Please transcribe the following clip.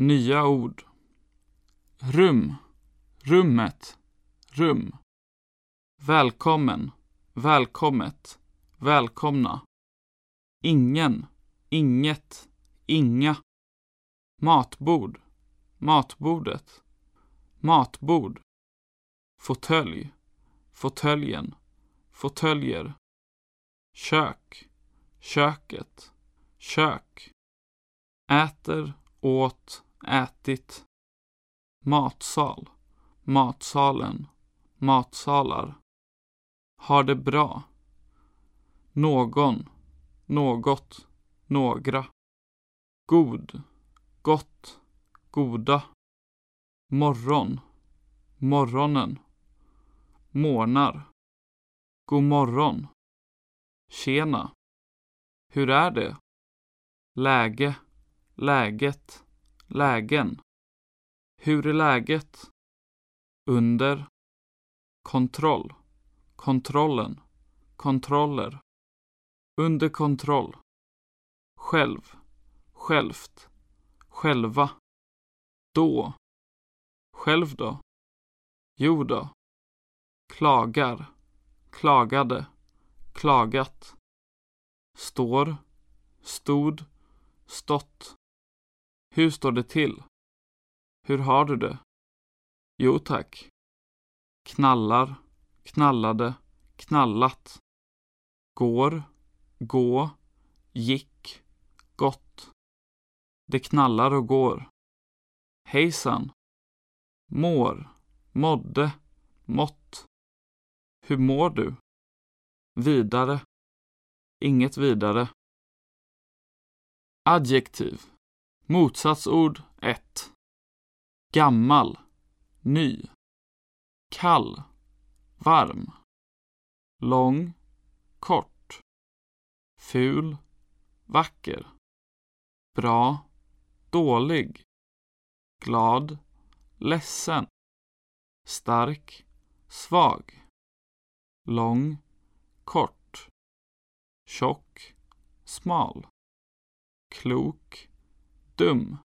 Nya ord. Rum. Rummet. Rum. Välkommen. Välkommet. Välkomna. Ingen. Inget. Inga. Matbord. Matbordet. Matbord. Fåtölj. Fåtöljen. Fåtöljer. Kök. Köket. Kök. Äter, åt, ätit. Matsal. Matsalen. Matsalar. Har det bra. Någon. Något. Några. God. Gott. Goda. Morgon. Morgonen. Mornar. God morgon. Tjena. Hur är det? Läge. Läget. Lägen. Hur är läget? Under. Kontroll. Kontrollen. Kontroller. Under kontroll. Själv. Självt. Själva. Då. Själv då? Jo då. Klagar. Klagade. Klagat. Står. Stod. Stått. Hur står det till? Hur har du det? Jo tack. Knallar. Knallade. Knallat. Går. Gå. Gick. Gått. Det knallar och går. Hejsan. Mår. Mådde. Mått. Hur mår du? Vidare. Inget vidare. Adjektiv. Motsatsord 1. Gammal. Ny. Kall. Varm. Lång. Kort. Ful. Vacker. Bra. Dålig. Glad. Ledsen. Stark. Svag. Lång. Kort. Tjock. Smal. Klok. Dum.